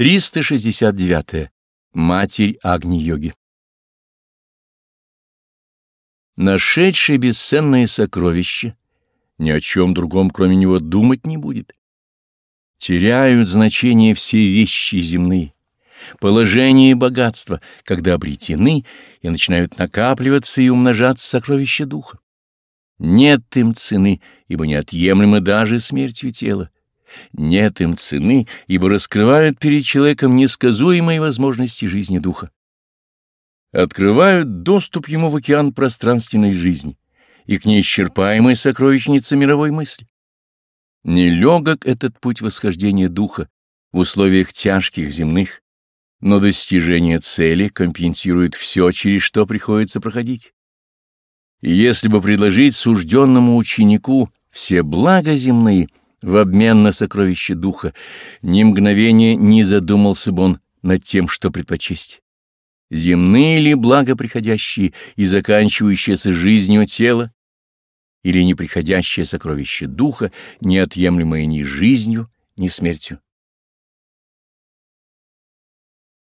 369. -е. Матерь Агни-йоги Нашедший бесценное сокровище ни о чем другом, кроме него, думать не будет. Теряют значение все вещи земные, положение и богатство, когда обретены и начинают накапливаться и умножаться сокровища духа. Нет им цены, ибо неотъемлемы даже смертью тела. Нет им цены, ибо раскрывают перед человеком несказуемые возможности жизни духа. Открывают доступ ему в океан пространственной жизни и к неисчерпаемой сокровищнице мировой мысли. Нелегок этот путь восхождения духа в условиях тяжких земных, но достижение цели компенсирует все, через что приходится проходить. И если бы предложить сужденному ученику все блага земные — в обмен на сокровище духа, ни мгновения не задумался бы он над тем, что предпочесть. Земные ли блага приходящие и заканчивающиеся жизнью тела, или неприходящее сокровище духа, неотъемлемое ни жизнью, ни смертью.